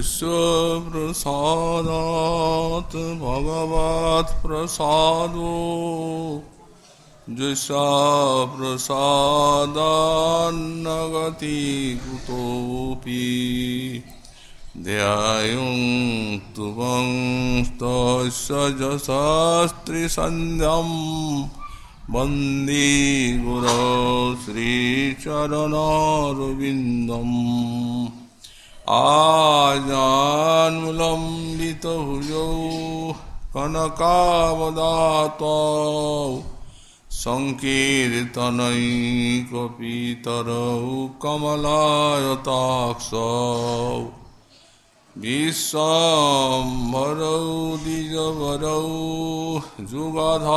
विश्वप्रसादात् भगवत्प्रसादो जुषाप्रसादान्नगति कुतोऽपि ध्यायुं तुवंस्तस्य जशास्त्रिसन्ध्यं वंदे गुरो श्रीचरणरविन्दम्। आजान्मुलम्बितभुजौ कनकावदातौ सङ्कीर्तनैकपितरौ कमलायताक्षौ विश्वम्भरौ द्विजवरौ जुगधर्मपालौ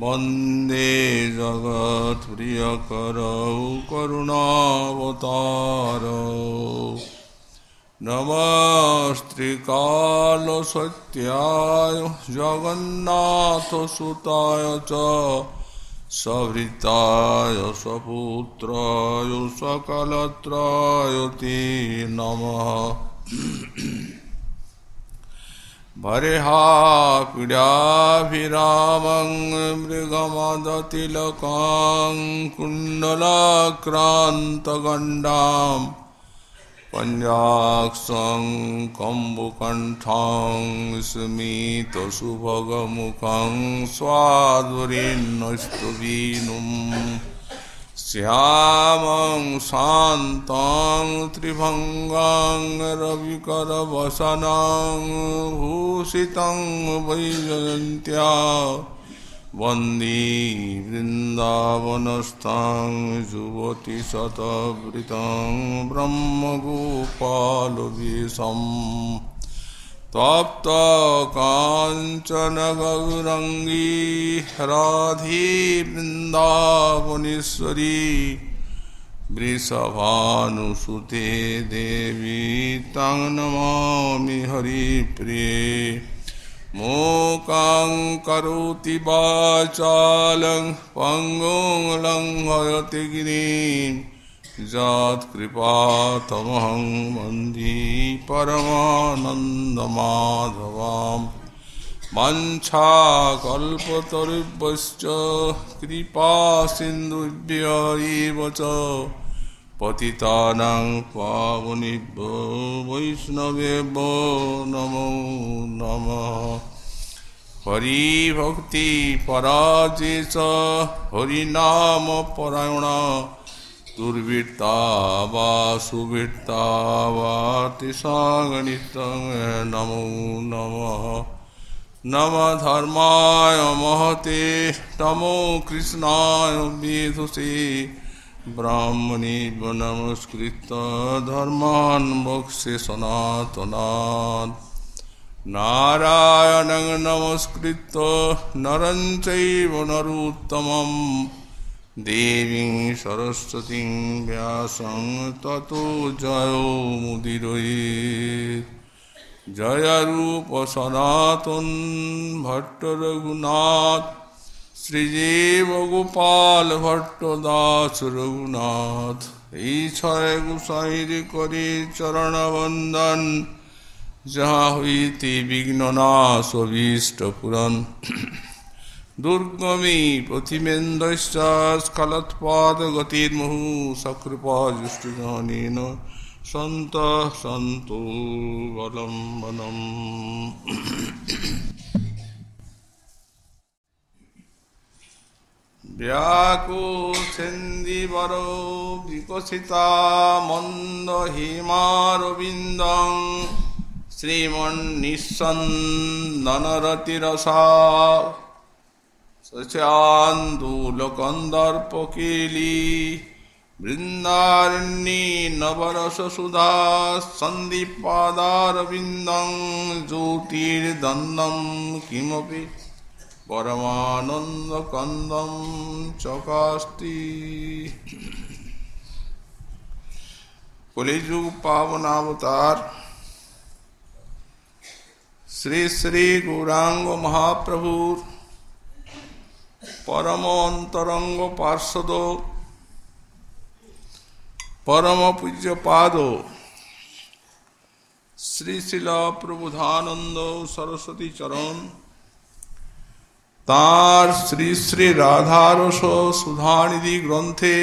वंदे जगत्प्रियकरौ करुणावतारौ। नमस्त्रिकालसत्याय जगन्नाथसुताय च सभृताय सपुत्राय सकलत्राय नमः। भरेहापीडाभिरामं मृगमदतिलकां कुण्डलाक्रान्तगण्डां स्मित कम्बुकण्ठां स्मितसुभगमुखं स्वाधुरीन्नस्तुवीनुम् श्यामं शान्तां त्रिभङ्गां रविकरवसनां भूषितं वैजयन्त्या वंदे वृन्दावनस्थां युवतिशतवृतं ब्रह्मगोपालवेशम् तप्तकाञ्चनगौरङ्गी राधे वृन्दावनेश्वरी वृषभानुसुते देवी तं नमामि हरिप्रिये। मूकां करोति वाचालं पङ्गुं लङ्घयति गिरिं यत्कृपातमहं वंदे परमानन्दमाधवां वञ्छाकल्पतरुभ्यश्च कृपासिन्धुभ्य एव च। पतितानां पावनेभ्यो वैष्णवेभ्यो नमो नमः। हरिभक्तिपराजे च हरिनामपरायणा दुर्वृत्ता वा சுவிட்டா वा திசாகணித்தங்க நமோ நமோ नम। धर्माय महते तमो कृष्णाय विदुषे ब्राह्मणे नमस्कृत धर्मान् मोक्षे सनातनात् नारायणं नमस्कृत नरं चैव नरोत्तमम्। দেবী সরস্বতী ব্যাসং তত জয় মুদির জয় রূপ সনাতন ভট্ট রঘুনাথ শ্রীজীব গোপাল ভট্ট দাস রঘুনাথ। এই ছয় গুসাইর করে চরণবন্দন, যাহা হইতে বিঘ্ন না সবিষ্ট পুরন দুর্গমী প্রতিমেন্দ্রস্কালৎপাদ গতির মুহু সকৃপা জুষ্টজনেন সন্ত সন্তু বলম্বনম ব্যাকুছেন্দিবরো বিকশিতা মন্দ হিমারবিন্দং শ্রীমন্নিঃসন্দনরতিরসা शशान्दूलकन्दर्पकेली वृन्दारण्ये नवरससुधा सन्धिपादारविन्दं ज्योतिर्दन्दं किमपि परमानन्दकन्दं चकास्ति। कलिजुग पावनावतार श्री श्री गौरांग महाप्रभु পরম অন্তরঙ্গ পার্শ্বদ পরম পূজ্য পাদ শ্রী শিল প্রবুধানন্দ সরস্বতী চরণ তাঁর শ্রী শ্রী রাধারস সুধানিধি গ্রন্থে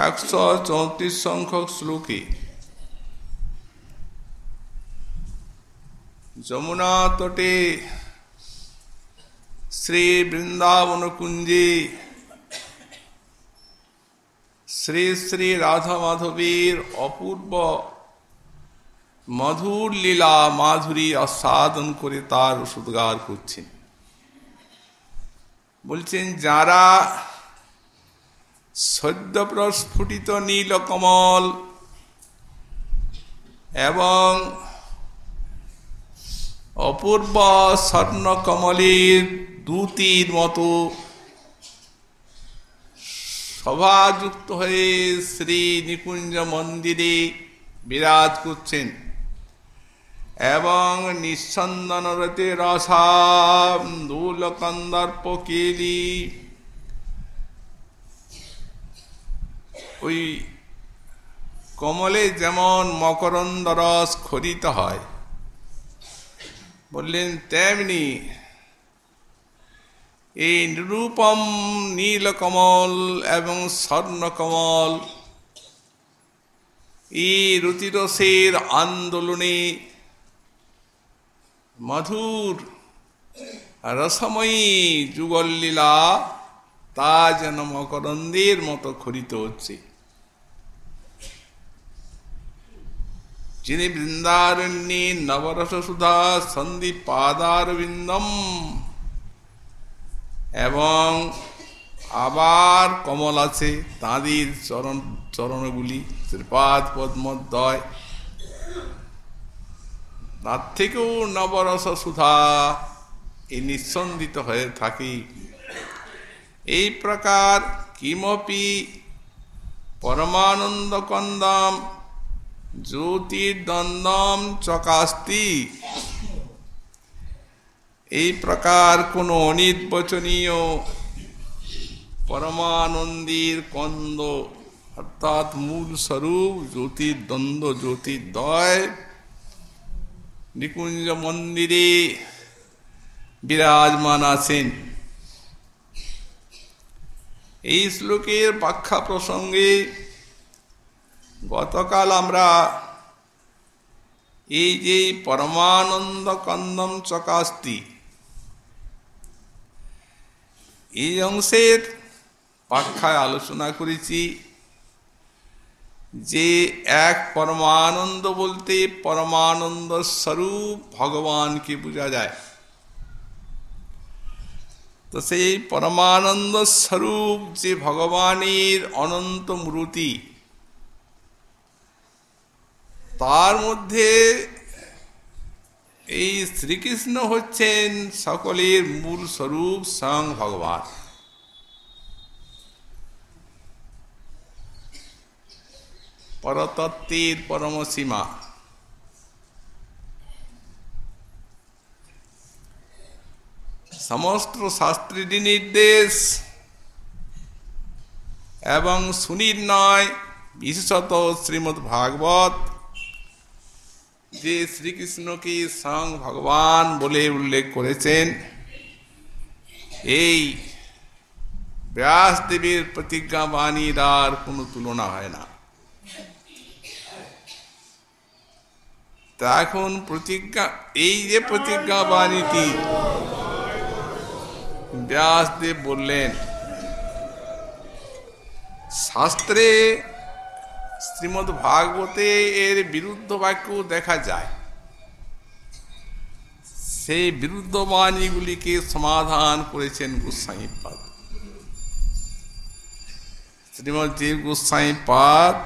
একশো চৌত্রিশ সংখ্যক শ্লোকে যমুনা তটে শ্রী বৃন্দাবন কুঞ্জে শ্রী শ্রী রাধা মাধবীর অপূর্ব মধুর লীলা মাধুরী আস্বাদন করে তার ওষুধগার করছেন বলছেন যারা সদ্য প্রস্ফুটিত নীলকমল এবং অপূর্ব স্বর্ণকমলের দূতির মতো সভাযুক্ত হয়ে শ্রী নিকুঞ্জ মন্দিরে বিরাজ করছেন এবং নিঃসন্দনরতে রসাম দূলকন্দর্প কেলি ওই কমলে যেমন মকরন্দ রস খরিত হয়, বললেন, তেমনি এই নিরূপম নীলকমল এবং স্বর্ণকমল। এই রুতিরসের আন্দোলনে মধুর রসময়ী যুগলীলা তা যেন মকরন্দের মতো খরিত হচ্ছে। যিনি বৃন্দারণ্যে নবরস সুধা সন্দীপ পাদারবিন্দম এবং আবার কমল আছে, তাঁদের চরণ, চরণগুলি শ্রীপাদ পদ্মদ্বয়। তার থেকেও নবরস সুধা এই নিঃসন্দিত হয়ে থাকি। এই প্রকার কিমপি পরমানন্দ কন্দম জ্যোতির্দ্বন্দ্বম চকাস্তি এই প্রকার কোনো অনির্বচনীয় পরমানন্দির কন্দ, অর্থাৎ মূল স্বরূপ জ্যোতির্দ্বন্দ্ব জ্যোতির্দয় নিকুঞ্জ মন্দিরে বিরাজমান আছেন। এই শ্লোকের ব্যাখ্যা প্রসঙ্গে গতকাল আমরা এই যে পরমানন্দ কন্দম চকাস্তি এই অংশের ব্যাখ্যায় আলোচনা করেছি যে এক পরমানন্দ বলতে পরমানন্দ স্বরূপ ভগবানকে বোঝা যায়। তো সেই পরমানন্দ স্বরূপ যে ভগবানের অনন্ত মূর্তি, তার মধ্যে এই শ্রীকৃষ্ণ হচ্ছেন সকলের মূল স্বরূপ স্বয়ং ভগবান। পরতত্ত্বের পরমসীমা সমস্ত শাস্ত্রীর নির্দেশ এবং সুনির্ণয় বিশেষত শ্রীমৎ ভাগবত যে শ্রীকৃষ্ণকে স্বয়ং ভগবান বলে উল্লেখ করেছেন, এই ব্যাসদেবের প্রতিজ্ঞা বাণীর আর কোনো তুলনা হয় না। তা এখন প্রতিজ্ঞা, এই যে প্রতিজ্ঞা বাণীটি ব্যাসদেব বললেন, শাস্ত্রে শ্রীমদ ভাগবতে এর বিরুদ্ধ বাক্য দেখা যায়। সেই বিরুদ্ধ বাণীগুলিকে সমাধান করেছেন গোস্বাই পাদ। শ্রীমদ দেব গোস্বাই পাদ,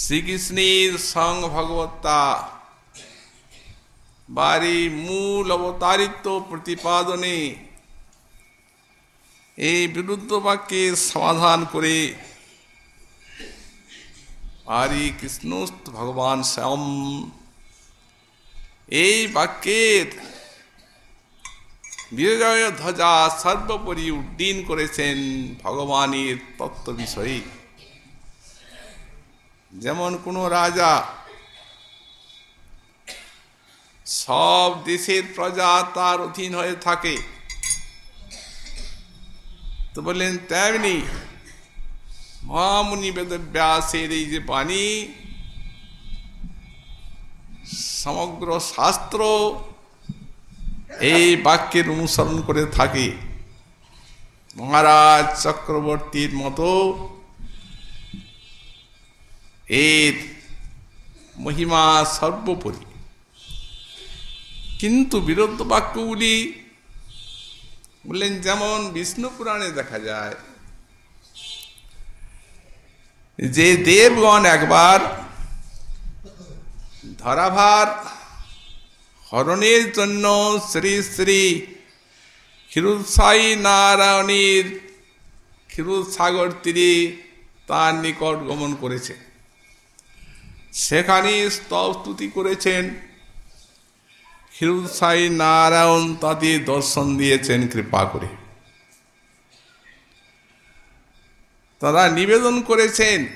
শ্রীকৃষ্ণের সং ভগবত্তা, বাড়ি মূল অবতারিত্ব প্রতিপাদনে এই বিরুদ্ধ বাক্যের সমাধান করে হরি কৃষ্ণ ভগবান শ্যাম। এই বাক্যের বিজয় ধ্বজা সর্বোপরি উড্ডীন করেছেন ভগবানের তত্ত্ব বিষয়ে। যেমন কোনো রাজা সব দেশের প্রজা তার অধীন হয়ে থাকে। তো বললেন, তেমনি মহামুনি বেদব্যাসের এই যে বাণী, সমগ্র শাস্ত্র এই বাক্যের অনুসরণ করে থাকে। মহারাজ চক্রবর্তীর মতো এর মহিমা সর্বোপরি। কিন্তু বিরুদ্ধ বাক্যগুলি বললেন, যেমন বিষ্ণু পুরাণে দেখা যায় যে দেবগণ একবার ধরাভার হরণের জন্য শ্রী শ্রী ক্ষীরুৎসাই নারায়ণীর ক্ষীরুদ সাগর তীরে তার নিকট গমন করেছে। সেখানে স্তব স্তুতি করেছেন। ক্ষীরুৎসাই নারায়ণ তাদের দর্শন দিয়েছেন কৃপা করে তারা নিবেদন করেছেন,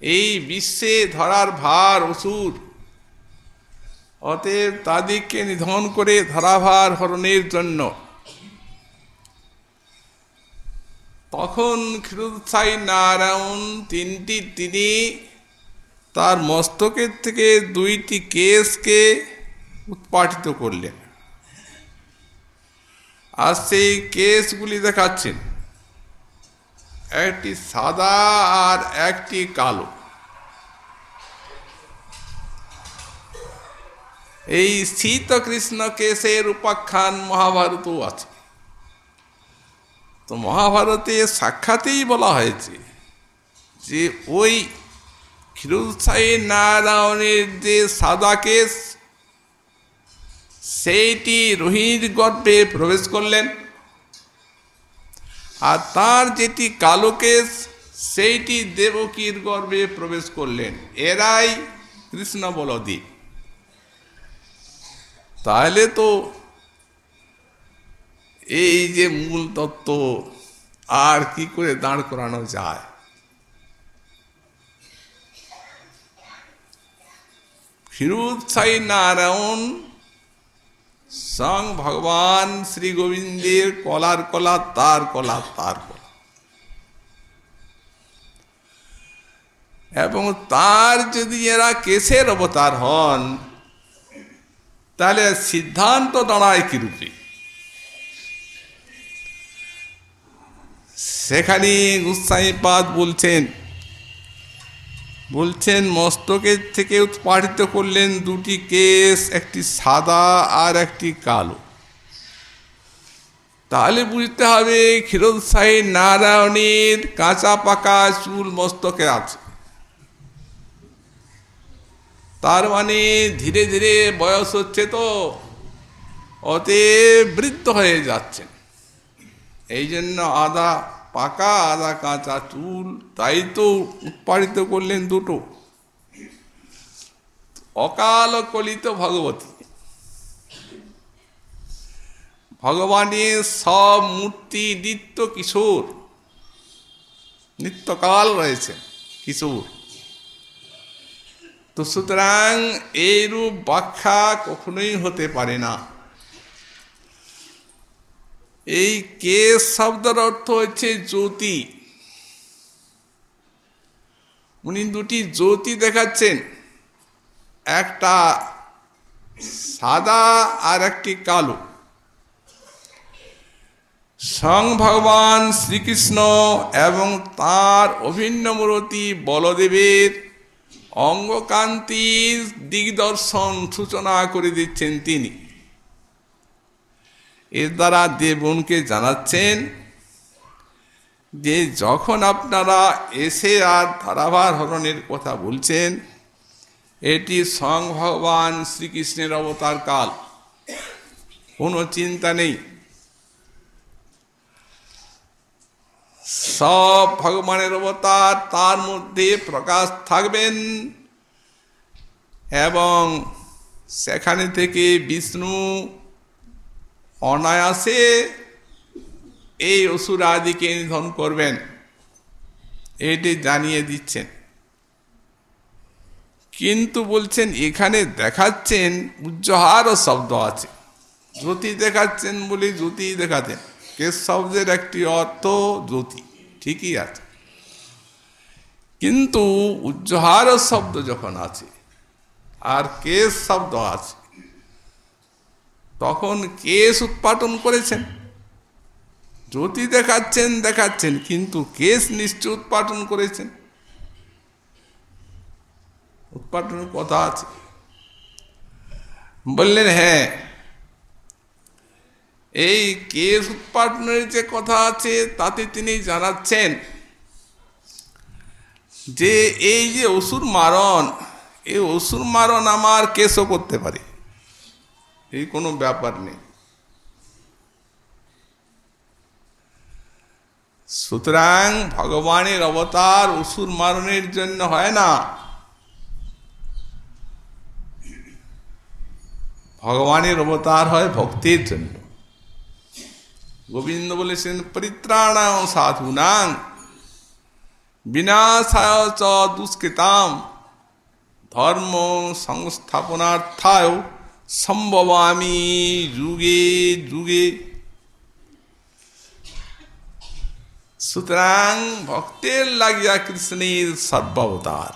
এই বিশ্বে ধরার ভার অসুর। অতএব তাদেরকে নিধন করে ধরাভার হরণের জন্য। তখন ক্ষীরোৎসাই নারায়ণ তিনটি তিনি তার মস্তকের থেকে দুইটি কেসকে উৎপাটিত করলেন। আর সেই কেসগুলি দেখাচ্ছেন। একটি সাদা আর একটি কালো। এই শীত কৃষ্ণ কেশের উপাখ্যান মহাভারতও আছে। তো মহাভারতে সাক্ষাতেই বলা হয়েছে যে ওই ক্ষীরুৎসাহী নারায়ণের যে সাদা কেশ, সেইটি রোহিণীর গর্ভে প্রবেশ করলেন। আর তার যেটি কালো কেশ, সেইটি দেবকীর গর্ভে প্রবেশ করলেন। এরাই কৃষ্ণ বলদি তাহলে তো এই যে মূল তত্ত্ব, আর কি করে দাঁড় করানো যায়? ফিরুৎসাই নারায়ণ সং ভগবান শ্রী গোবিন্দের কলার কলা তার কলা তার কলা এবং তার যদি এরা কেশের অবতার হন, তাহলে সিদ্ধান্ত দাঁড়ায় কিরূপে? সেখানে গুসাইপাদ বলছেন বলছেন, মস্তকের থেকে উৎপাদিত করলেন দুটি কেস একটি সাদা আর একটি কালো। তাহলে বুঝতে হবে ক্ষীরোৎসাহী নারায়ণের কাঁচা পাকা চুল মস্তকে আছে। তার মানে ধীরে ধীরে বয়স হচ্ছে তো অতে বৃদ্ধ হয়ে যাচ্ছেন। এই জন্য আদা পাকা আদা, কাঁচা চুল, তাই তো উৎপাদিত করলেন দুটো। অকাল কলিত ভগবতী। ভগবানের সব মূর্তি নিত্য কিশোর। নিত্যকাল রয়েছে কিশোর। তো সুতরাং এইরূপ ব্যাখ্যা কখনোই হতে পারে না। এই কেস শব্দের অর্থ হচ্ছে জ্যোতি। উনি দুটি জ্যোতি দেখাচ্ছেন। একটা সাদা আর একটি কালো। সং ভগবান শ্রীকৃষ্ণ এবং তার অভিন্ন মূরতি বলদেবের অঙ্গকান্তির দিগদর্শন সূচনা করে দিচ্ছেন তিনি। এর দ্বারা দেবনকে জানাচ্ছেন যে যখন আপনারা এসে আর ধারাভার হরণের কথা বলছেন, এটি সং ভগবান শ্রীকৃষ্ণের অবতার কাল। কোনো চিন্তা নেই। সব ভগবানের অবতার তার মধ্যে প্রকাশ থাকবেন এবং সেখানে থেকে বিষ্ণু অনায়াসে এই অসুর আদিকে নিধন করবেন। এটি জানিয়ে দিচ্ছেন। কিন্তু বলছেন, এখানে দেখাচ্ছেন উজ্জহার শব্দ আছে। জ্যোতি দেখাচ্ছেন বলে জ্যোতি দেখাতেন। কেশ শব্দের একটি অর্থ জ্যোতি, ঠিকই আছে। কিন্তু উজ্জহার শব্দ যখন আছে, আর কেশ শব্দ আছে তখন কেশ উৎপাটন করেছেন। জ্যোতি দেখাচ্ছেন দেখাচ্ছেন, কিন্তু কেশ নিশ্চয় উৎপাটন করেছেন। উৎপাটনের কথা আছে। বললেন হ্যাঁ এই কেস উৎপাদনের যে কথা আছে, তাতে তিনি জানাচ্ছেন যে এই যে অসুর মারণ, এই অসুর মারণ আমার কেসও করতে পারে। এই কোনো ব্যাপার নেই। সুতরাং ভগবানের অবতার অসুর মারণের জন্য হয় না। ভগবানের অবতার হয় ভক্তির জন্য। গোবিন্দ বলেছেন পরিত্রাণ সাধুনাং, বিনাশায় চ দুষ্কৃতাম, ধর্ম সংস্থাপনার্থায় সম্ভবামি যুগে যুগে। সুতরাং ভক্তের লাগিয়া কৃষ্ণের সর্বাবতার।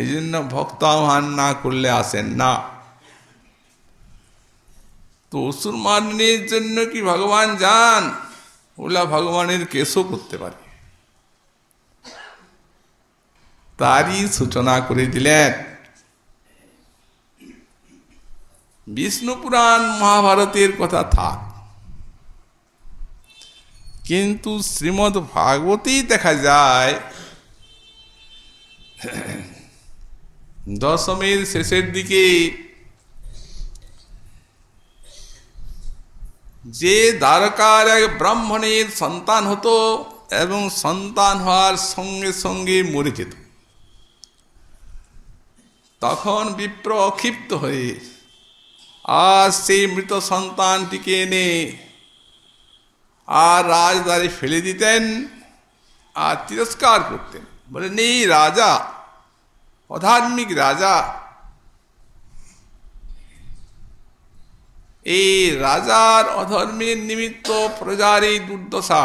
এই জন্য ভক্ত আহ্বান না করলে আসেন না। তো অসুর মারণের জন্য কি ভগবান যান? ওলা ভগবানের কেশও করতে পারে। তারই সূচনা করে দিলেন। বিষ্ণু পুরাণ মহাভারতের কথা থাক। কিন্তু শ্রীমদ ভাগবতেই দেখা যায়, দশমের শেষের দিকে যে দ্বারকার এক ব্রাহ্মণের সন্তান হতো এবং সন্তান হওয়ার সঙ্গে সঙ্গে মরে যেত। তখন বিপ্র অক্ষিপ্ত হয়ে আর সেই মৃত সন্তানটিকে এনে আর রাজদারে ফেলে দিতেন, আর তিরস্কার করতেন। বলে নেই রাজা, অধার্মিক রাজা, এই রাজার অধর্মের নিমিত্ত প্রজার এই দুর্দশা,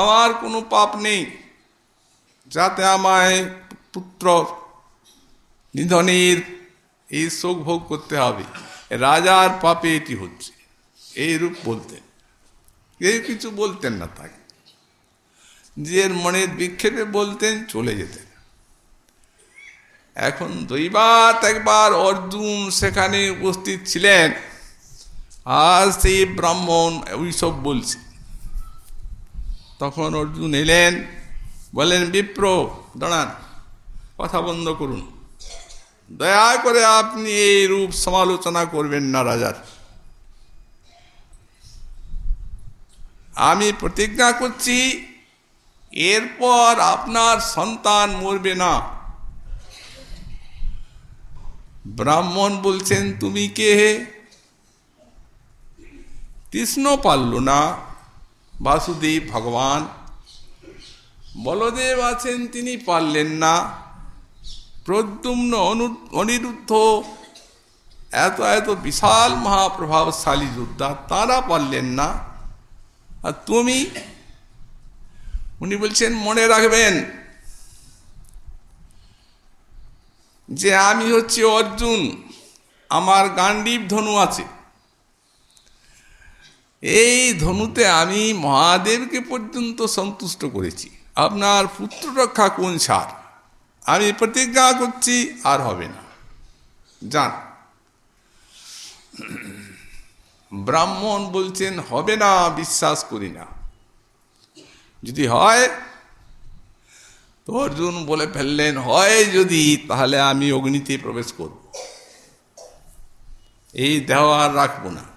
আমার কোনো পাপ নেই, যাতে আমায় পুত্র নিধনের এই শোক ভোগ করতে হবে। রাজার পাপে এটি হচ্ছে। এই রূপ বলতেন। কেউ কিছু বলতেন না তাকে। নিজের মনের বিক্ষেপে বলতেন, চলে যেতেন। এখন দৈবাত একবার অর্জুন সেখানে উপস্থিত ছিলেন। আর সেই ব্রাহ্মণ ওইসব বলছে। তখন অর্জুন এলেন বলেন বিপ্র, দাঁড়ান, কথা বন্ধ করুন। দয়া করে আপনি এই রূপ সমালোচনা করবেন না রাজার আমি প্রতিজ্ঞা করছি, এরপর আপনার সন্তান মরবে না। ব্রাহ্মণ বলছেন, তুমি কে হে? কৃষ্ণ পারল না। বাসুদেব ভগবান, বলদেব আছেন, তিনি পারলেন না। প্রদ্যুম্ন অনু, অনিরুদ্ধ, এত এত বিশাল মহাপ্রভাবশালী যোদ্ধা, তারা পারলেন না। আর তুমি? উনি বলছেন, মনে রাখবেন যে আমি হচ্ছে অর্জুন, আমার গান্ডীব ধনু আছে। এই ধনুতে আমি মহাদেবকে পর্যন্ত সন্তুষ্ট করেছি। আপনার পুত্র রক্ষা কোন সার? আমি প্রতিজ্ঞা করছি, আর হবে না। যান। ব্রাহ্মণ বলছেন, হবে না, বিশ্বাস করি না। যদি হয়, তো অর্জুন বলে ফেললেন, হয় যদি, তাহলে আমি অগ্নিতে প্রবেশ করব। এই দেহ আর রাখব না।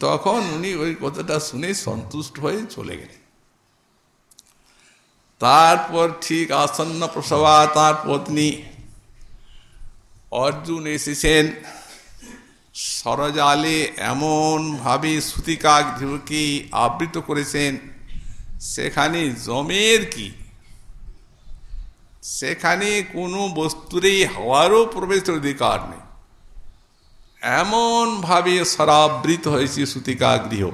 তখন উনি ওই কথাটা শুনে সন্তুষ্ট হয়ে চলে গেলেন। তারপর ঠিক আসন্ন প্রসবা তার পত্নী অর্জুন এসেছেন। সরজালে এমনভাবে সুতিকাক ধ্রুবকে আবৃত করেছেন, সেখানে জমের কি? সেখানে কোনো বস্তুরই হওয়ারও প্রবেশের অধিকার নেই। এমনভাবে সরাবৃত হয়েছে সুতিকা গৃহ।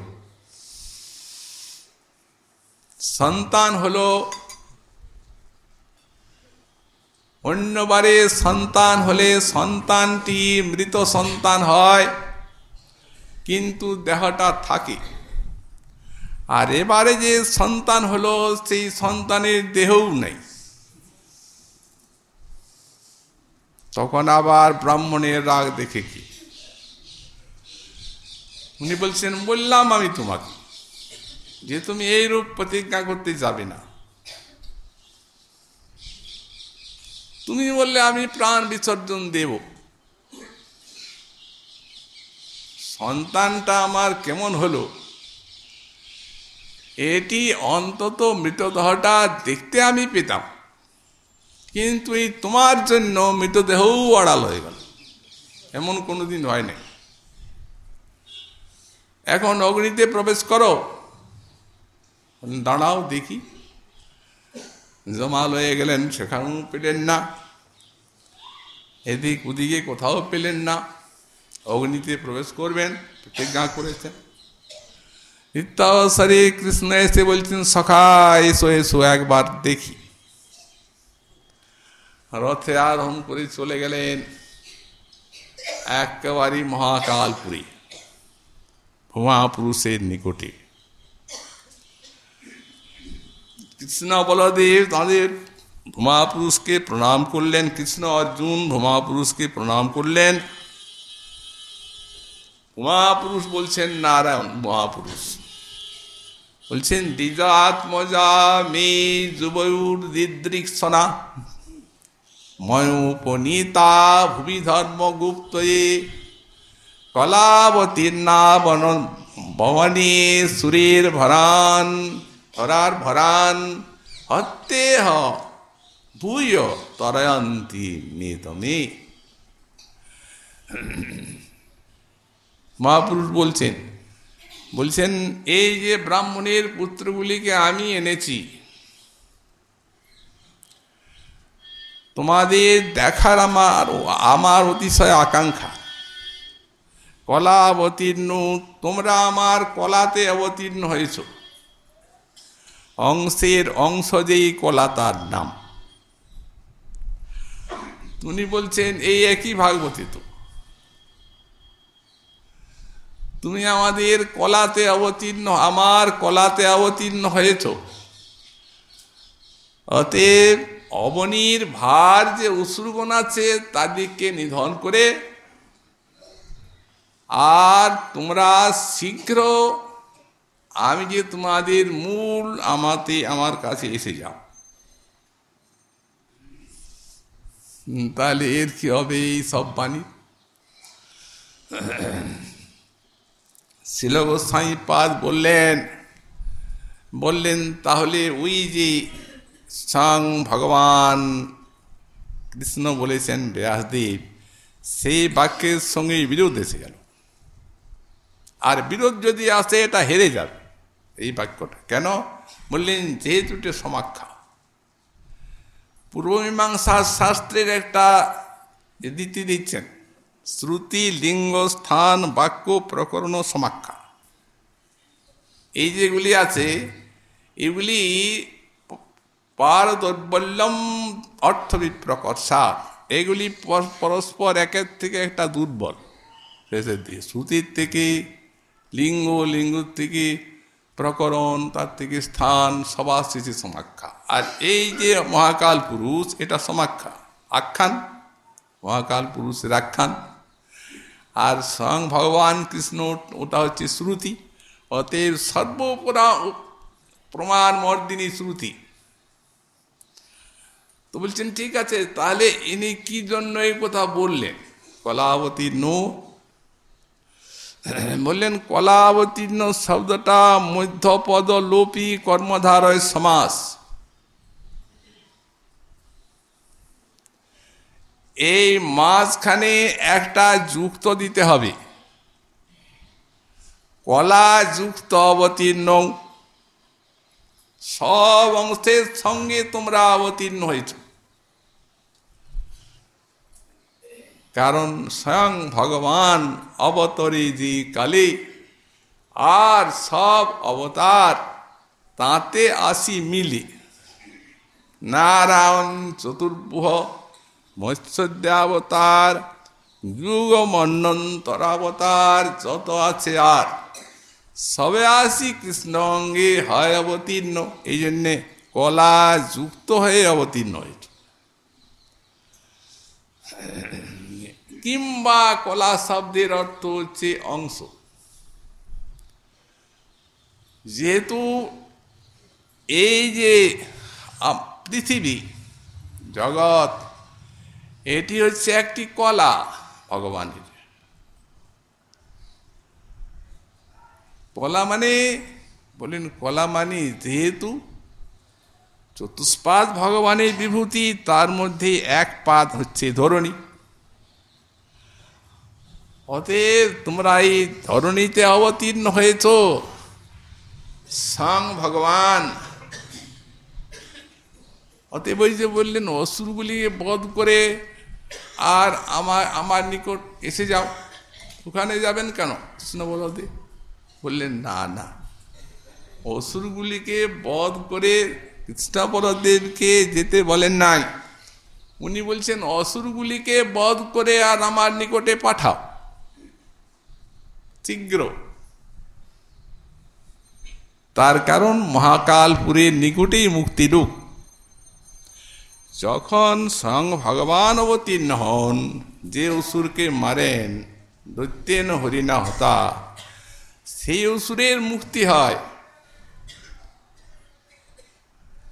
সন্তান হলো অন্যবারে সন্তান হলে সন্তানটি মৃত সন্তান হয়। কিন্তু দেহটা থাকে। আর এবারে যে সন্তান হলো, সেই সন্তানের দেহও নেই। তখন আবার ব্রাহ্মণের রাগ দেখে কি? উনি বলছেন, বললাম আমি তোমাকে যে তুমি এই রূপ প্রতিজ্ঞা করতে যাবে না। তুমি বললে আমি প্রাণ বিসর্জন দেব। সন্তানটা আমার কেমন হলো? এটি অন্তত মৃতদেহটা দেখতে আমি পেতাম। কিন্তু এই তোমার জন্য মৃতদেহও আড়াল হয়ে গেল। এমন কোনোদিন হয় নাই এখন অগ্নিতে প্রবেশ করো। দাঁড়াও দেখি। জমাল হয়ে গেলেন, সেখানেও পেলেন না। এদিক ওদিকে কোথাও পেলেন না। অগ্নিতে প্রবেশ করবেন, প্রতিজ্ঞা করেছেন। ইত্যাবসরে কৃষ্ণ এসে বলছেন সখা এসো এসো, একবার দেখি। রথে আরোহণ করে চলে গেলেন একেবারে মহাকালপুরী মহাপুরুষের নিকটে। কৃষ্ণ বলদেব তাদের ভূমাপুরুষকে প্রণাম করলেন। কৃষ্ণ অর্জুন ভূমাপুরুষকে প্রণাম করলেন। মহাপুরুষ বলছেন, নারায়ণ মহাপুরুষ বলছেন, দ্বিজাত্মজা মে যুবয়ুর দিদৃক্ষণা ময়োপনীতা ভুবি ধর্মগুপ্ত কলাবতীর্ণা বন ভবনে সুরের ভরান। ধরার ভরান, হত্যে হ, ভূয় তরয়ন্তী মেতমে মহাপুরুষ বলছেন বলছেন, এই যে ব্রাহ্মণের পুত্রগুলিকে আমি এনেছি, তোমাদের দেখার আমার আমার অতিশয় আকাঙ্ক্ষা। কলা অবতীর্ণ তোমরা আমার কলাতে অবতীর্ণ হয়েছ। অংশের অংশ যেই কলা, তার নাম। উনি বলছেন, এই একই ভাগবতী তো। তুমি আমাদের কলাতে অবতীর্ণ, আমার কলাতে অবতীর্ণ হয়েছ। অতএব অবনীর ভার যে উসুরগণ আছে, তাদেরকে নিধন করে, আর তোমরা শীঘ্র আমি যে তোমাদের মূল আমাতে আমার কাছে এসে যাও। তাহলে এর কি হবে এই সব বাণী? শিলগোস্বাই পাদ বললেন বললেন, তাহলে ওই যে সাং ভগবান কৃষ্ণ বলেছেন ব্যাসদেব সেই বাক্যের সঙ্গে বিরোধ এসে গেল। আর বিরোধ যদি আসে, এটা হেরে যাবে। এই বাক্যটা। কেন? বললেন, যেহেতু এটা সমাখ্যা। পূর্বমীমাংসা শাস্ত্রের একটা রীতি দিচ্ছেন, শ্রুতি, লিঙ্গ, স্থান, বাক্য, প্রকরণ, সমাখ্যা। এই যেগুলি আছে, এগুলি পার দৌর্বল্যম অর্থবিপ্রকর্ষা এগুলি পরস্পর একের থেকে একটা দুর্বল। শেষের দিকে, শ্রুতির থেকে, লিঙ্গ লিঙ্গ থেকে প্রকরণ, তার থেকে স্থান, সবার শেষে সমাখ্যা। আর এই যে মহাকাল পুরুষ, এটা সমাখ্যা। আখ্যান, মহাকাল পুরুষের আখ্যান। আর স্বয়ং ভগবান কৃষ্ণ, ওটা হচ্ছে শ্রুতি। অতএব সর্বপরা প্রমাণ মর্দিনী শ্রুতি। তো বলছেন, ঠিক আছে, তাহলে ইনি কি জন্য এই কথা বললেন? কলাবতীর্ণ বললেন, কলাবতীর্ণ শব্দটা মধ্যপদ লোপী কর্মধারয় সমাস। এই মাঝখানে একটা যুক্ত দিতে হবে। কলা যুক্ত অবতীর্ণ, সব অংশের সঙ্গে তোমরা অবতীর্ণ হয়েছ। কারণ স্বয়ং ভগবান অবতরে যে কালে আর সব অবতার তাতে আসি মিলি। নারায়ণ চতুর্ভুহ মৎস্যাবতার যুগ মন্নন্তরাবতার যত আছে আর। সবে আসি কৃষ্ণ অঙ্গে হয় অবতীর্ণ। এই জন্যে কলা যুক্ত হয়ে অবতীর্ণ হয়েছে। কিংবা কলা শব্দের অর্থ হচ্ছে অংশ। যেহেতু এই যে পৃথিবী, জগৎ, এটি হচ্ছে একটি কলা ভগবানের। কলা মানে বলেন, কলা মানে যেহেতু চতুষ্পাদ ভগবানের বিভূতি, তার মধ্যে এক পাদ হচ্ছে ধরণী। অতএব তোমরা এই ধরণীতে অবতীর্ণ হয়েছ। সাং ভগবান। অতএব ওই যে বললেন অসুরগুলিকে বধ করে আর আমার আমার নিকট এসে যাও। ওখানে যাবেন কেন? কৃষ্ণ বলদে। বললেন, না না। অসুরগুলিকে বধ করে কৃষ্ণ বলদেবকে যেতে বলেন নাই। উনি বলছেন, অসুরগুলিকে বধ করে আর আমার নিকটে পাঠাও। শীঘ্র তার কারণ মহাকালপুরের নিকটেই মুক্তিরূপ যখন স্বয়ং ভগবান অবতীর্ণ হন, যে অসুরকে মারেন, দৈত্যেন হরিণা হতা, সেই অসুরের মুক্তি হয়।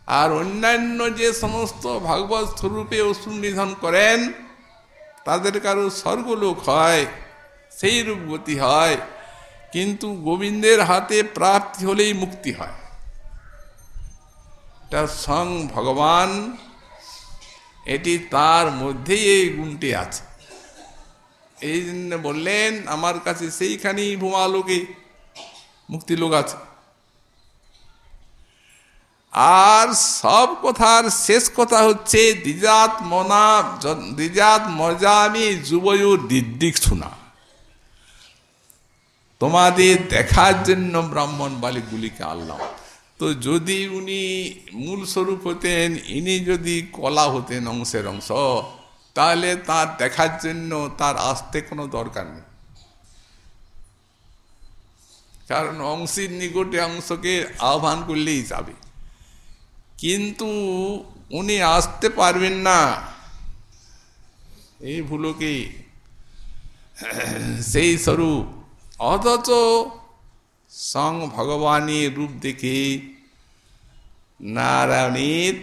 আর অন্যান্য যে সমস্ত ভাগবত স্বরূপে অসুর নিধন করেন, তাদের কারও স্বর্গলোক হয়। সেই রূপ গতি হয়। কিন্তু গোবিন্দের হাতে প্রাপ্তি হলেই মুক্তি হয়। এটা সং ভগবান, এটি তার মধ্যেই এই গুণটি আছে। এই জন্য বললেন, আমার কাছে সেইখানেই ভূমালোকে মুক্তি লোক আছে। আর সব কথার শেষ কথা হচ্ছে, দ্বিজাত মনা, দ্বিজাত মজামি যুবয়ুর দিদিক শোনা তোমাদের দেখার জন্য ব্রাহ্মণ বালিকগুলিকে আনলাম। তো যদি উনি মূল স্বরূপ হতেন, ইনি যদি কলা হতেন অংশের অংশ, তাহলে তার দেখার জন্য তার আসতে কোনো দরকার নেই। কারণ অংশীর নিকটে অংশকে আহ্বান করলেই যাবে। কিন্তু উনি আসতে পারবেন না। এই ভুলোকে সেই স্বরূপ অথচ সং ভগবানের রূপ দেখে নারায়ণের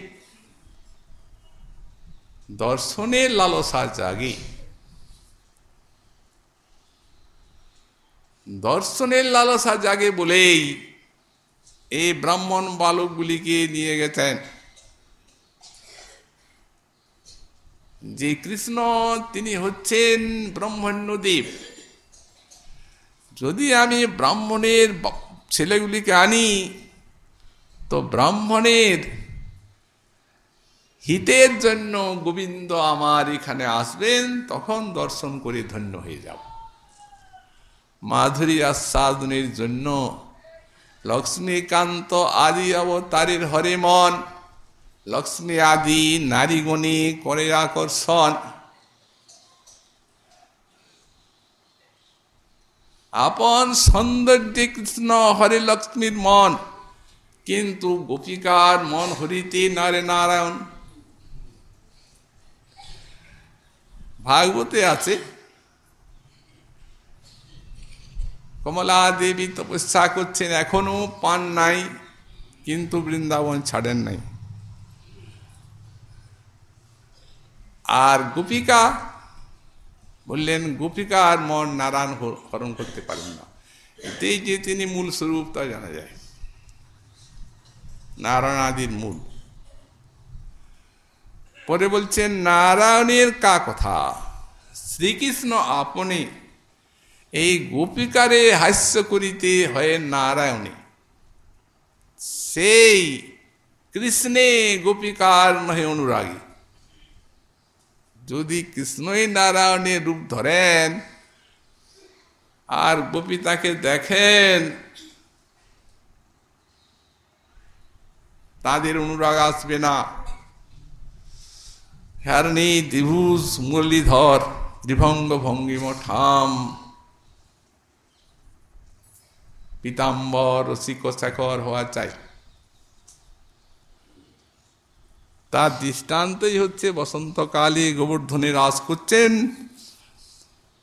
দর্শনের লালসা জাগে। দর্শনের লালসা জাগে বলেই এই ব্রাহ্মণ বালকগুলিকে নিয়ে গেছেন। যে কৃষ্ণ, তিনি হচ্ছেন ব্রহ্মণ্যদেব। যদি আমি ব্রাহ্মণের ছেলেগুলিকে আনি, তো ব্রাহ্মণের হিতের জন্য গোবিন্দ আমার এখানে আসবেন, তখন দর্শন করে ধন্য হয়ে যাব। মাধুরী আস্বাদনের জন্য লক্ষ্মীকান্ত আদি অবতারের হরে মন, লক্ষ্মী আদি নারীগণী করে আকর্ষণ। আপন সৌন্দর্যে কৃষ্ণ হরে লক্ষ্মীর মন। কিন্তু গোপিকার মন হরিতে নারে নারায়ণ। ভাগবতে আছে কমলা দেবী তপস্যা করছেন, এখনও পান নাই, কিন্তু বৃন্দাবন ছাড়েন নাই। আর গোপিকা বললেন গোপিকার মন নারায়ণ হরণ করতে পারেন না। এতেই যে তিনি মূল স্বরূপ তা জানা যায়। নারায়ণ আদির মূল। পরে বলছেন, নারায়ণের কা কথা? শ্রীকৃষ্ণ আপনি এই গোপিকারে হাস্য করিতে হয় নারায়ণে। সেই কৃষ্ণে গোপিকার নহে অনুরাগী। যদি কৃষ্ণই নারায়ণের রূপ ধরেন, আর গোপী তাকে দেখেন, তাদের অনুরাগ আসবে না। হ্যারণী দ্বিভুজ মুরলীধর, ত্রিভঙ্গ ভঙ্গিম ঠাম পিতাম্বর রসিক শেখর হওয়া চাই। তার দৃষ্টান্তই হচ্ছে বসন্তকালে গোবর্ধনে রাস করছেন।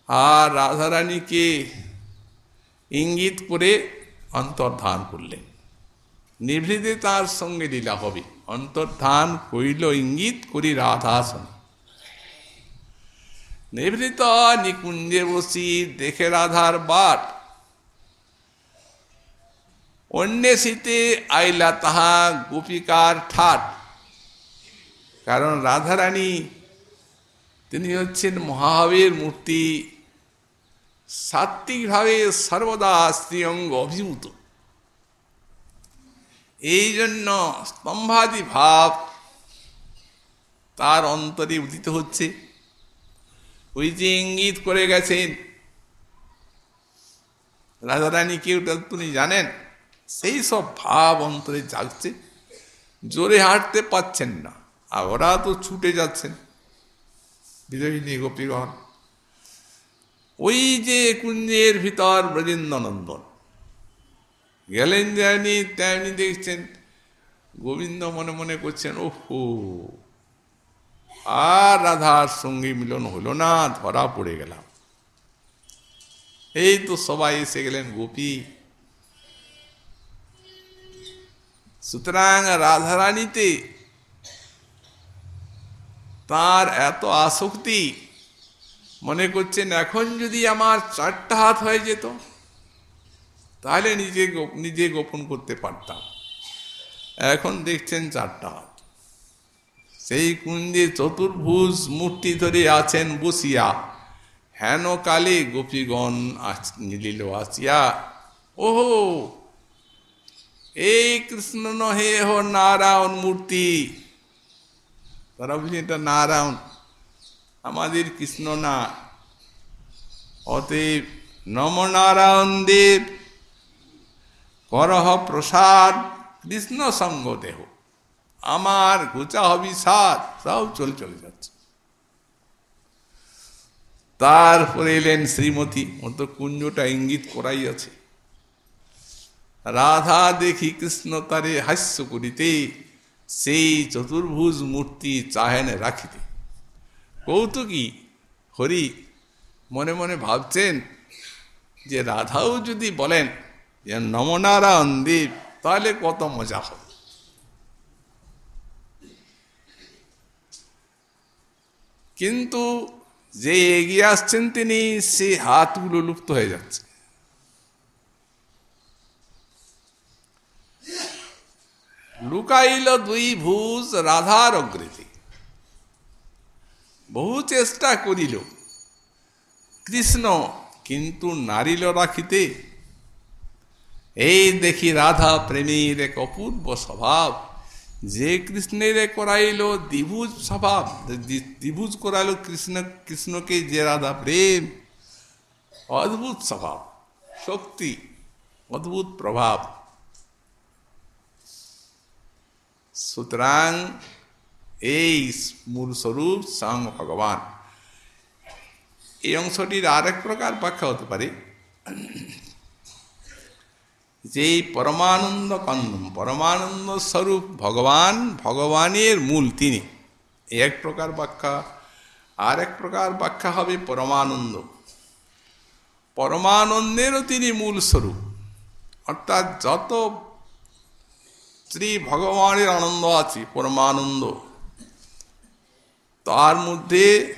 আর রাধারানীকে ইঙ্গিত করে অন্তর্ধান করলেন। নিভৃতে তার সঙ্গে লীলা হবে। অন্তর্ধান কইল ইঙ্গিত করি রাধাসন। নিভৃত নিকুঞ্জে বসি দেখে রাধার বাট। অন্বেষিতে আইলা তাহা গোপিকার ঠাট। কারণ রাধারানী, তিনি হচ্ছেন মহাবীর মূর্তি। সাত্বিকভাবে সর্বদা শ্রীঅঙ্গ অভিভূত। এই জন্য স্তম্ভাদি ভাব তার অন্তরে উদিত হচ্ছে। ওই যে ইঙ্গিত করে গেছেন রাজারানী কেউ তিনি জানেন? সেই সব ভাব অন্তরে জাগছে, জোরে হাঁটতে পাচ্ছেন না। আর ওরা তো ছুটে যাচ্ছেন। বিজয়িনী গোপীগণ। ওই যে কুঞ্জের ভিতর ব্রজেন্দ্রনন্দন। গেলেন যায়নি, তেমনি দেখছেন। গোবিন্দ মনে মনে করছেন, ওহো, আর রাধার সঙ্গে মিলন হলো না, ধরা পড়ে গেলাম। এই তো সবাই এসে গেলেন গোপী। সুতরাং রাধারানীতে তার এত আসক্তি। মনে করছেন, এখন যদি আমার চারটা হাত হয়ে যেত, তাহলে নিজে নিজে গোপন করতে পারতাম। এখন দেখছেন চারটা হাত। সেই কুঞ্জে চতুর্ভুজ মূর্তি ধরে আছেন বসিয়া। হেন কালে গোপীগণ নিলিল আসিয়া, ওহো, এই কৃষ্ণ নহে হো নারায়ণ মূর্তি তারা বুঝি এটা নারায়ণ, আমাদের কৃষ্ণ না। অতএব নমনারায়ণ দেব, করহ প্রসাদ কৃষ্ণ সঙ্গ দেহ। আমার ঘুচা হবি সাত সব চলে চলে যাচ্ছে। তারপরে এলেন শ্রীমতী ওর তো কুঞ্জটা ইঙ্গিত করাই আছে। রাধা দেখি কৃষ্ণ তারে হাস্য করিতে সেই চতুর্ভুজ মূর্তি চাহেন রাখিতে। কৌতুকী, হরি, মনে মনে ভাবছেন যে রাধাও যদি বলেন যে নমনারায়ণ দ্বীপ তাহলে কত মজা হবে। কিন্তু যে এগিয়ে আসছেন তিনি, সে হাতগুলো লুপ্ত হয়ে যাচ্ছে। লুকাইল দুই ভুজ রাধার অগ্রেতে। বহু চেষ্টা করিল। কৃষ্ণ কিন্তু নারিল রাখিতে। এই দেখি রাধা প্রেমীর এক অপূর্ব স্বভাব। যে কৃষ্ণের করাইল দ্বিভুজ স্বভাব দ্বিভুজ করাইল কৃষ্ণ, কৃষ্ণকে যে রাধা প্রেম, অদ্ভুত স্বভাব, শক্তি, অদ্ভুত প্রভাব। সুতরাং এই মূল স্বরূপ স্বয়ং ভগবান। এই অংশটির আরেক প্রকার ব্যাখ্যা হতে পারে। যে পরমানন্দ কন্দম, পরমানন্দ স্বরূপ ভগবান, ভগবানের মূল তিনি। এক প্রকার ব্যাখ্যা। আর এক প্রকার ব্যাখ্যা হবে পরমানন্দ। পরমানন্দেরও তিনি মূল স্বরূপ। অর্থাৎ যত শ্রী ভগবানের আনন্দ আছে, পরমানন্দ। তার মধ্যে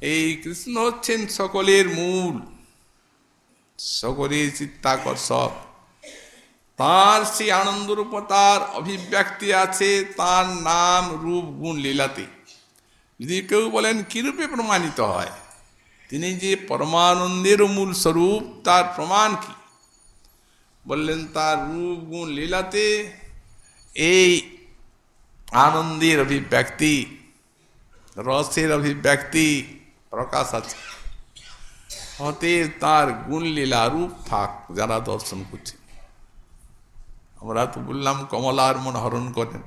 এই কৃষ্ণ হচ্ছেন সকলের মূল, সকলের চিত্তাকর্ষক। তার সেই আনন্দরূপ তার অভিব্যক্তি আছে, তার নাম রূপ গুণ লীলাতে। যদি কেউ বলেন কিরূপে প্রমাণিত হয়? তিনি যে পরমানন্দের মূল স্বরূপ, তার প্রমাণ কি? বললেন, তার রূপ, গুণ, লীলাতে এই আনন্দের অভিব্যক্তি, রসের অভিব্যক্তি প্রকাশ আছে। হতে তার গুণলীলা রূপ থাক, যারা দর্শন করছে। আমরা তো বললাম, কমলার মন হরণ করেন।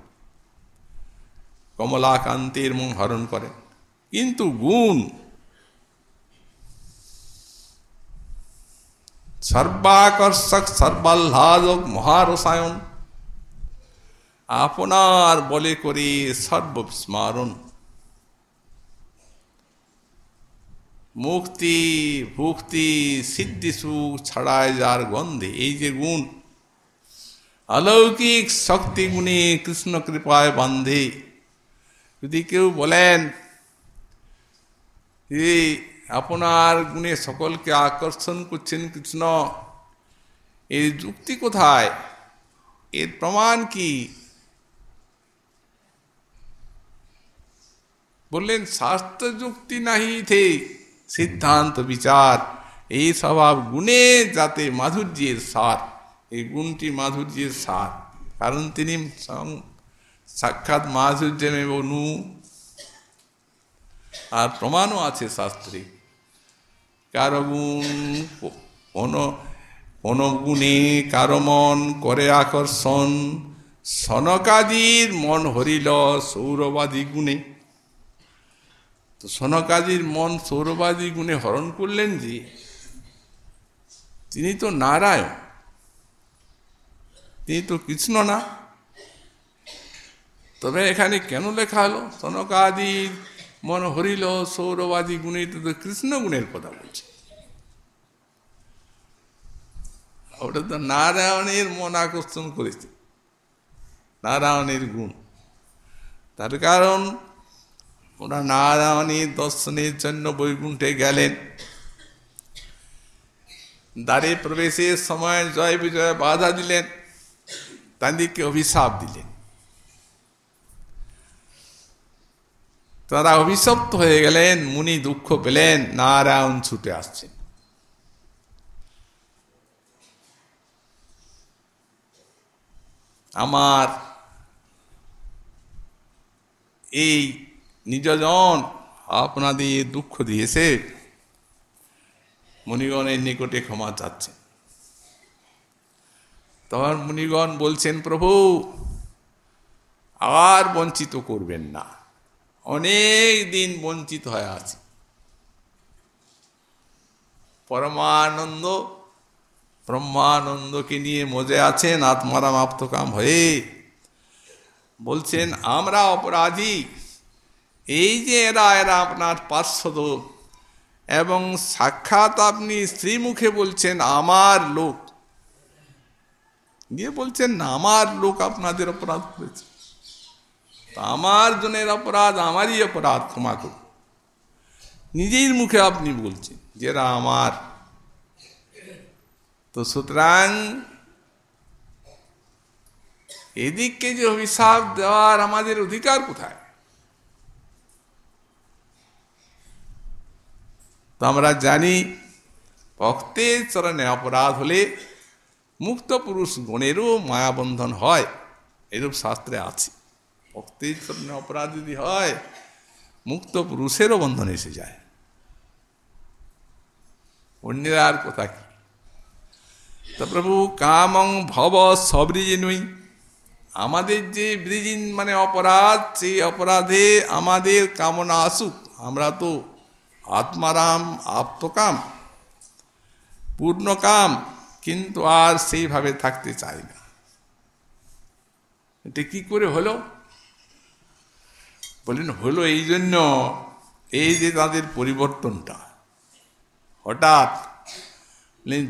কমলাকান্তের মন হরণ করেন। কিন্তু গুণ সর্বাকর্ষক, সর্বাহ্লাদক মহারসায়ন। আপনার বলে করে সর্বস্মারণ মুক্তি, ভুক্তি, সিদ্ধি সুখ ছাড়ায় যার গন্ধে। এই যে গুণ, অলৌকিক শক্তি গুণে কৃষ্ণ কৃপায় বান্ধে। যদি কেউ বলেন এই আপনার গুণে সকলকে আকর্ষণ করছেন কৃষ্ণ। এর যুক্তি কোথায়? এর প্রমাণ কি? বললেন, শাস্ত্র যুক্তি নাহি থে সিদ্ধান্ত বিচার। এই স্বভাব গুণে যাতে মাধুর্যের সার এই গুণটি মাধুর্যের সার কারণ তিনি সাক্ষাৎ মাধুর্যমে বনু আর প্রমাণও আছে শাস্ত্রে। কারও গুণ কোন গুণে কারও মন করে আকর্ষণ, সনকাদির মন হরিল সৌরবাদী গুণে। তো সনকাদির মন সৌরবাদী গুণে হরণ করলেন যে, তিনি তো নারায়ণ, তিনি তো কৃষ্ণ না। তবে এখানে কেন লেখা হলো? সনকাদির মন হরিল সৌরবাদী গুণে তো কৃষ্ণ গুণের কথা বলছে। ওটা তো নারায়ণের মন আকর্ষণ করেছে। নারায়ণের গুণ। তার কারণ ওরা নারায়ণের দর্শনের জন্য বৈকুণ্ঠে গেলেন। দ্বারে প্রবেশের সময় জয় বিজয় বাধা দিলেন। তাদেরকে অভিশাপ দিলেন। তারা অভিশপ্ত হয়ে গেলেন মুনি দুঃখ পেলেন নারায়ণ ছুটে আসছেন আমার এই নিজজন আপনাদের দুঃখ দিয়েছে মুনিগণের নিকটে ক্ষমা চাচ্ছেন তখন মুনিগণ বলছেন প্রভু আর বঞ্চিত করবেন না অনেক দিন বঞ্চিত হয়ে আছে। পরমানন্দ, ব্রহ্মানন্দকে নিয়ে মজে আছেন আত্মারাম আপ্তকাম হয়ে বলছেন, আমরা অপরাধী। এই যে এরা এরা আপনার পার্শ্বদ এবং সাক্ষাৎ আপনি শ্রীমুখে বলছেন, আমার লোক। দিয়ে বলছেন, আমার লোক আপনাদের অপরাধ করেছে। আমার জনের অপরাধ, আমারই অপরাধ ক্ষমা করুন নিজের মুখে আপনি বলছেন যেরা আমার। তো সুতরাং এদিককে যে অভিশাপ দেওয়ার আমাদের অধিকার কোথায়? তো আমরা জানি ভক্তের চরণে অপরাধ হলে মুক্ত পুরুষ গণেরও মায়াবন্ধন হয়, এরূপ শাস্ত্রে আছে। ভক্তের চরণে অপরাধ যদি হয়, মুক্ত পুরুষেরও বন্ধন এসে যায়। অন্যের আর কথা কি? তো প্রভু, কামং ভব সবৃজিনুই। আমাদের যে ব্রিজিন মানে অপরাধ, সেই অপরাধে আমাদের কামনা আসুক। আমরা তো আত্মারাম, আপ্তকাম, পূর্ণকাম, কিন্তু আর সেইভাবে থাকতে চাই না। এটা কি করে হলো? বলেন, হলো এই জন্য এই যে তাদের পরিবর্তনটা, হঠাৎ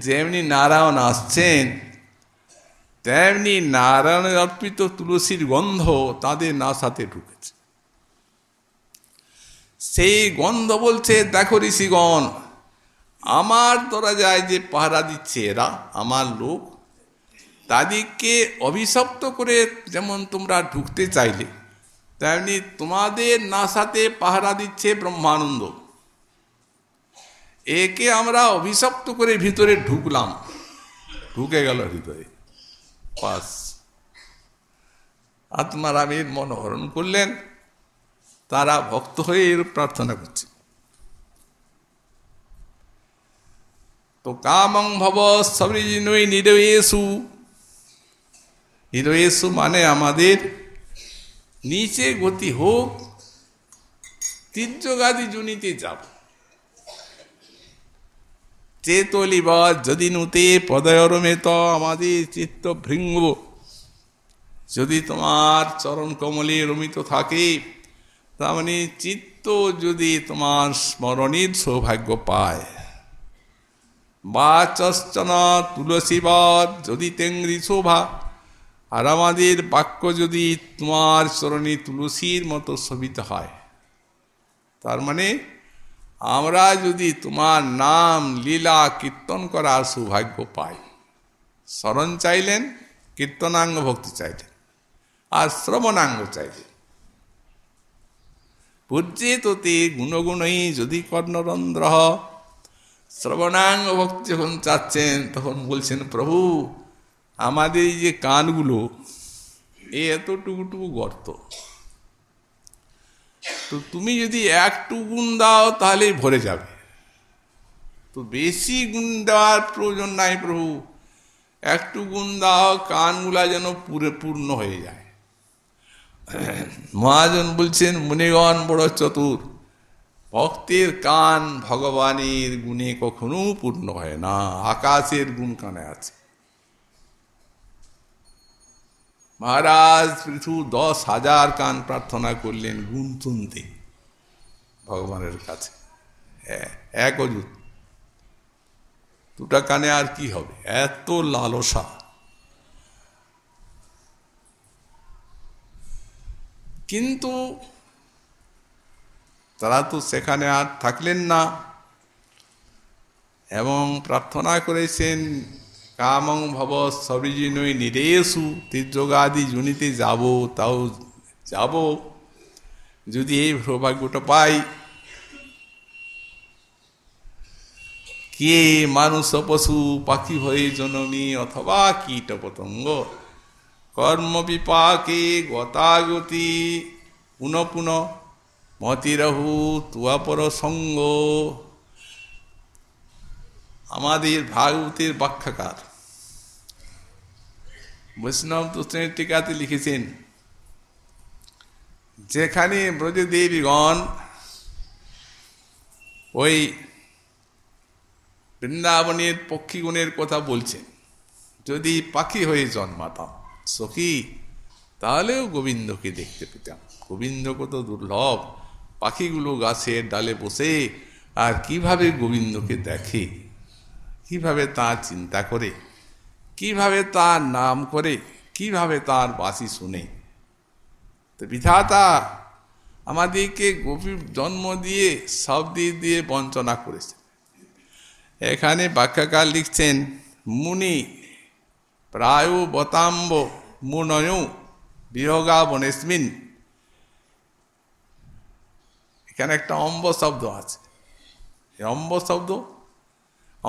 যেমনি নারায়ণ আসছেন, তেমনি নারায়ণের অর্পিত তুলসীর গন্ধ তাদের নাসাতে ঢুকেছে। সেই গন্ধ বলছে, দেখো ঋষিগণ, আমার তোরা যায় যে পাহারা দিচ্ছে এরা, আমার লোক, তাদেরকে অভিশপ্ত করে যেমন তোমরা ঢুকতে চাইলে তেমনি তোমাদের নাসাতে পাহারা দিচ্ছে ব্রহ্মানন্দ। একে আমরা অভিশপ্ত করে ভিতরে ঢুকলাম। ঢুকে গেল ভিতরে পাস আত্মারামের মনোহরণ করলেন। তারা ভক্ত হয়ে এরূপ প্রার্থনা করছে। তো কামং ভব সবরিজিনই নিরয়েসু নিরয়েসু মানে আমাদের নিচে গতি হোক, তীর্যগাদি জুনিতে যাব। চেতলিব যদি নুতে পদয়রমেত আমাদের চিত্ত ভৃঙ্গ যদি তোমার চরণ কমলে রমিত থাকে, তার মানে চিত্ত যদি তোমার স্মরণের সৌভাগ্য পায়। বা চশ্চন তুলসীবধ যদি তেঙ্গি শোভা আর আমাদের বাক্য যদি তোমার চরণে তুলসীর মতো শোভিত হয়, তার মানে আমরা যদি তোমার নাম, লীলা, কীর্তন করার সৌভাগ্য পাই। স্মরণ চাইলেন, কীর্তনাঙ্গ ভক্তি চাইলেন, আর শ্রবণাঙ্গ চাইলেন। পূজ্যেততে গুণগুণই যদি কর্ণরন্ধ্র শ্রবণাঙ্গ ভক্তি যখন চাচ্ছেন, তখন বলছেন, প্রভু আমাদের এই যে কানগুলো, এ এতটুকুটুকু গর্ত। তো তুমি যদি একটু গুণ দাও তাহলেই ভরে যাবে। তো বেশি গুণ দেওয়ার প্রয়োজন নাই প্রভু। একটু গুণ দাও, কানগুলা যেন পুরে পূর্ণ হয়ে যায়। মহাজন বলছেন, মুনিগণ, বড় চতুর, ভক্তের কান ভগবানের গুণে কখনো পূর্ণ হয় না। আকাশের গুণ কানে আছে। মহারাজ পৃথু দশ হাজার কান প্রার্থনা করলেন গুণ শুনতে ভগবানের কাছে। এক অযুত দুটা কানে আর কি হবে? এত লালসা। কিন্তু তারা তো সেখানে আর থাকলেন না। এবং প্রার্থনা করেছেন কামং ভব সবিজিনই নিরেশু তীর্যগাদি জুনিতে যাব, তাও যাব। যদি এই সৌভাগ্যটা পাই, কে মানুষ পশু পাখি হয়ে জনমী অথবা কীট পতঙ্গ? কর্ম বিপাকে গতাগতি পুনঃ পুনঃ মতিরহু, তুয়াপর সঙ্গ। আমাদের ভাগবতের ব্যাখ্যাকার। বৈষ্ণব তুষ্ণের টিকাতে লিখেছেন, যেখানে ব্রজদেবীগণ ওই বৃন্দাবনের পক্ষীগুণের কথা বলছেন, যদি পাখি হয়ে জন্মাতাম, সখী, তাহলেও গোবিন্দকে দেখতে পেতাম। গোবিন্দ কত দুর্লভ, পাখিগুলো গাছের ডালে বসে আর কীভাবে গোবিন্দকে দেখে? কীভাবে তার চিন্তা করে? কীভাবে তার নাম করে? কীভাবে তার বাসি শুনে? তো বিধাতা আমাদেরকে গভীর জন্ম দিয়ে, সব দিক দিয়ে বঞ্চনা করেছে। এখানে বাক্যাকার লিখছেন, মুনি, প্রায় বতাম্ব মুনয় বিহগা বনেসমিন। এখানে একটা অম্ব শব্দ আছে। অম্ব শব্দ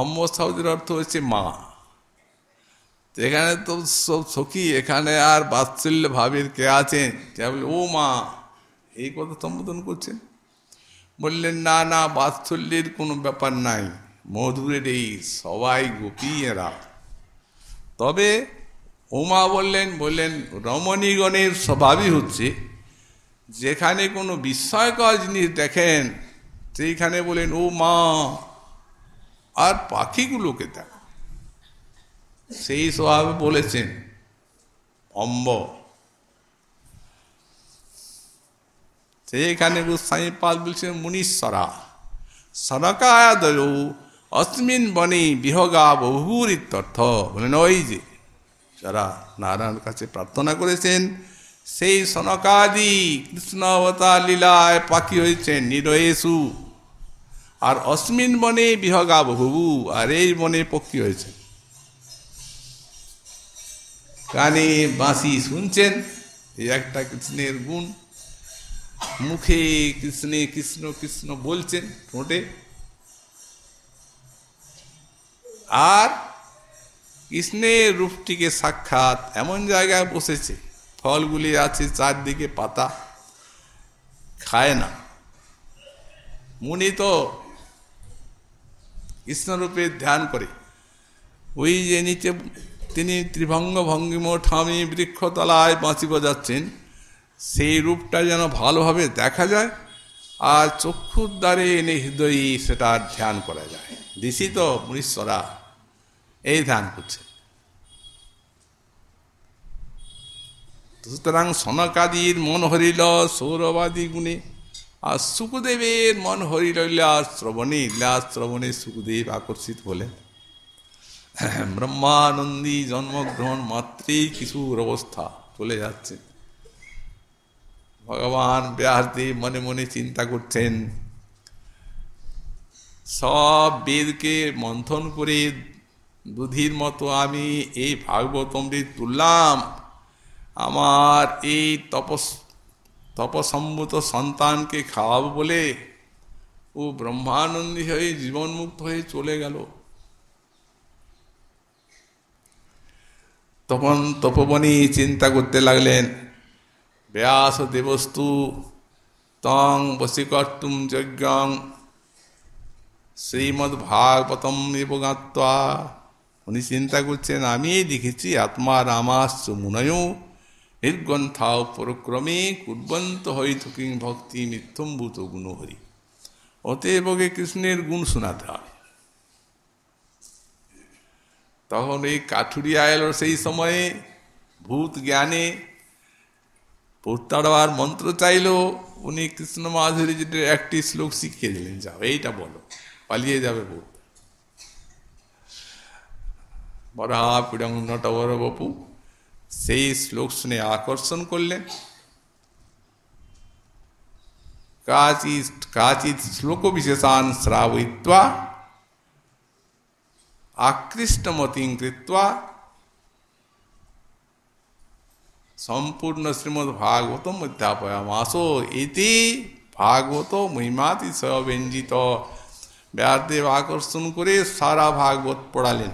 অম্ব শব্দের অর্থ হচ্ছে মা। এখানে তো সব সখী, এখানে আর বাৎসল্য ভাবের কে আছেন? ও মা, এই কথা সম্বোধন করছেন? বললেন, না না, বাৎসল্যের কোনো ব্যাপার নাই। মধুরের এই সবাই গোপী এরা। তবে ওমা বললেন বললেন, রমণীগণের স্বভাবই হচ্ছে, যেখানে কোনো বিস্ময়কর জিনিস দেখেন, সেইখানে বলেন, ও মা আর পাখিগুলোকে দেখ। সেই স্বভাবে বলেছেন অম্ব সেইখানে গোস্বামী পাল বলছেন, মুনীশ্বরা সনকাদয় অস্মিন বনে বিহগা বহুর ইত্যর্থ বলেন, ওই যে যারা নারায়ণের কাছে প্রার্থনা করেছেন, সেই সনকাদি কৃষ্ণ অবতার লীলায় পাখি হয়েছেন নিরয়েশু আর অস্মিন বনে বিহগা বহুবু, আর এই বনে পক্ষী হয়েছে। কানে বাঁশি শুনছেন, এই একটা কৃষ্ণের গুণ। মুখে কৃষ্ণে কৃষ্ণ কৃষ্ণ বলছেন ঠোঁটে। আর কৃষ্ণের রূপটিকে সাক্ষাৎ এমন জায়গায় বসেছে, ফলগুলি আছে চারদিকে পাতা, খায় না। মুনি তো কৃষ্ণরূপে ধ্যান করে। ওই যে নিচে তিনি ত্রিভঙ্গ ভঙ্গিম ঠামি বৃক্ষতলায় বাঁচি বজাচ্ছেন সেই রূপটা যেন ভালোভাবে দেখা যায় আর চক্ষুর দ্বারে এনে হৃদয়ী সেটা ধ্যান করা যায়। দিশি তো এই ধ্যান করছে। সুতরাং সনকাদির মন হরিল সৌরবাদী গুণে আর সুখদেবের মন হরি হরিল শ্রবণে ইল্লাস শ্রবণে সুখদেব আকর্ষিত হলেন ব্রহ্মানন্দী জন্মগ্রহণ মাত্রেই কিছুর অবস্থা চলে যাচ্ছে। ভগবান ব্যাসদেব মনে মনে চিন্তা করছেন, সব বেদকে মন্থন করে দুধির মতো আমি এই ভাগবতমৃত তুললাম। আমার এই তপস তপসম্ভূত সন্তানকে খাওয়াবো বলে ও ব্রহ্মানন্দী হয়ে জীবনমুক্ত হয়ে চলে গেল। তখন তপবনী চিন্তা করতে লাগলেন, ব্যাস দেবস্তু, তং বশীকর্তুম যজ্ঞং শ্রীমদ ভাগবতম উনি চিন্তা করছেন, আমি দেখেছি আত্মা রামাশ্চ মুনয় নির্গ্রন্থা পরক্রমে কুর্বন্ত হই থকিং ভক্তি মিথ্যম্ভূত গুণহরি অতএবকে কৃষ্ণের গুণ শোনাতে হবে তখন এই কাঠুরিয়া এলো সেই সময়ে ভূত জ্ঞানে প্রত্যাড়ার মন্ত্র চাইল, উনি কৃষ্ণ মাধুরী যেটা একটি শ্লোক শিখিয়ে দিলেন, যাও, এইটা বলো, পালিয়ে যাবে ভূত। বরা পিড়ং নটবর বপু সেই শ্লোক শুনে আকর্ষণ করলেন কাচিৎ কাচিৎ শ্লোক বিশেষান শ্রাবয়িত্বা আকৃষ্টমতিং কৃত্বা সম্পূর্ণ শ্রীমদ ভাগবতম অধ্যাপয়ামাসো এটি ভাগবত মহিমাতি সব্যঞ্জিত ব্যাসদেব আকর্ষণ করে সারা ভাগবত পড়ালেন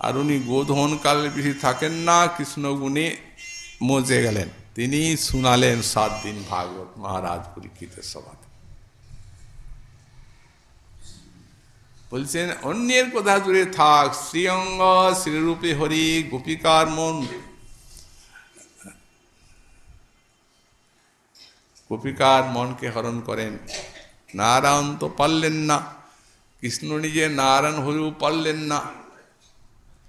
আর উনি গোধনকালে বেশি থাকেন না, কৃষ্ণগুণে মজে গেলেন। তিনি শুনালেন সাত দিন ভাগবত মহারাজ পরীক্ষিতের সভাতে। বলছেন, অন্যের কথা জুড়ে থাক, শ্রীঅঙ্গ, শ্রীরূপে হরি, গোপিকার মন। গোপিকার মনকে হরণ করেন। নারায়ণ তো পারলেন না, কৃষ্ণ নিজে নারায়ণ হরিও পারলেন না।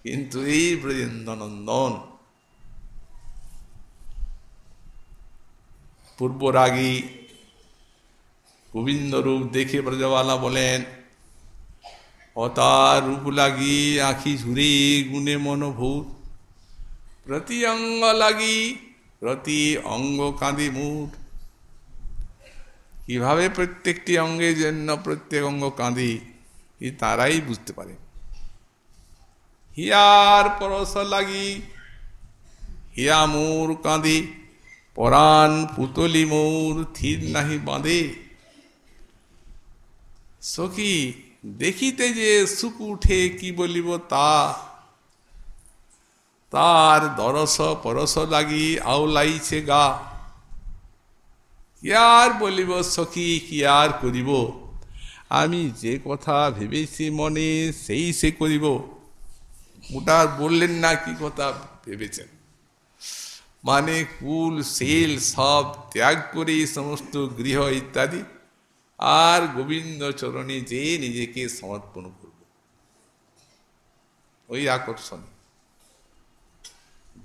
কিন্তু এই ব্রজেন্দ্রনন্দন পূর্বরাগী গোবিন্দ রূপ দেখে ব্রজবালা বলেন অতার রূপ লাগি আঁখি ঝুরি গুণে মনোভূত প্রতি অঙ্গ লাগি প্রতি অঙ্গ কাঁদি মুঠ কীভাবে প্রত্যেকটি অঙ্গের জন্য প্রত্যেক অঙ্গ কাঁদি তারাই বুঝতে পারে হিয়ার পরশ লাগি। হিয়া মোর কাঁদে, পরাণ পুতলি মোর থির নাহি বাঁধে। সখী, দেখিতে যে সুখ উঠে কি বলিব তা? তার দরস পরশ লাগি আওলাইছে গা। কি আর বলিব সখী কি আর করিব? আমি যে কথা ভেবেছি মনে সেই সে করিব। ওটা বললেন না কি কথা? ভেবেছেন। মানে কুল, সেল সব ত্যাগ করে সমস্ত গৃহ ইত্যাদি। আর গোবিন্দ চরণে যে নিজেকে সমর্পণ করব। ওই আকর্ষণ।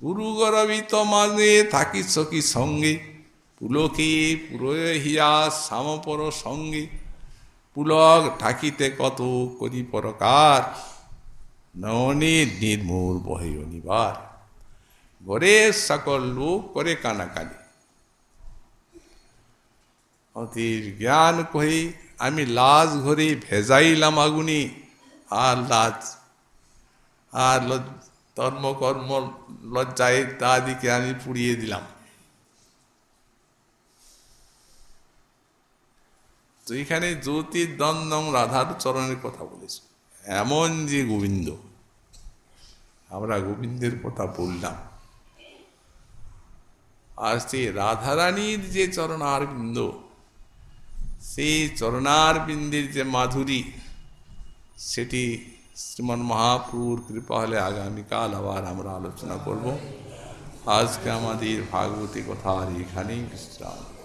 গুরু গরবিত মানে থাকি সখী সঙ্গে? পুলকে পুরোহিয়া সামপর সঙ্গে। পুলক ঢাকিতে কত করি প্রকার ননে নির্মূল বহে অনিবার ঘরে সকল লোক করে কানাকানি অতির জ্ঞান কহি আমি লাজ ঘরে ভেজাইলাম আগুনি আর লাজ আর ধর্মকর্ম লজ্জায় তাদিকে আমি পুড়িয়ে দিলাম তো এখানে জ্যোতির দ্বন্দ্ব রাধার চরণের কথা বলেছে এমন যে গোবিন্দ আমরা গোবিন্দের কথা বললাম। আর সেই রাধারানীর যে চরণার বিন্দ সেই চরণার বিন্দের যে মাধুরী, সেটি শ্রীমন মহাপুর কৃপা হলে আগামীকাল আবার আমরা আলোচনা করব। আজকে আমাদের ভাগবতী কথার এখানেই বিশ্রাম।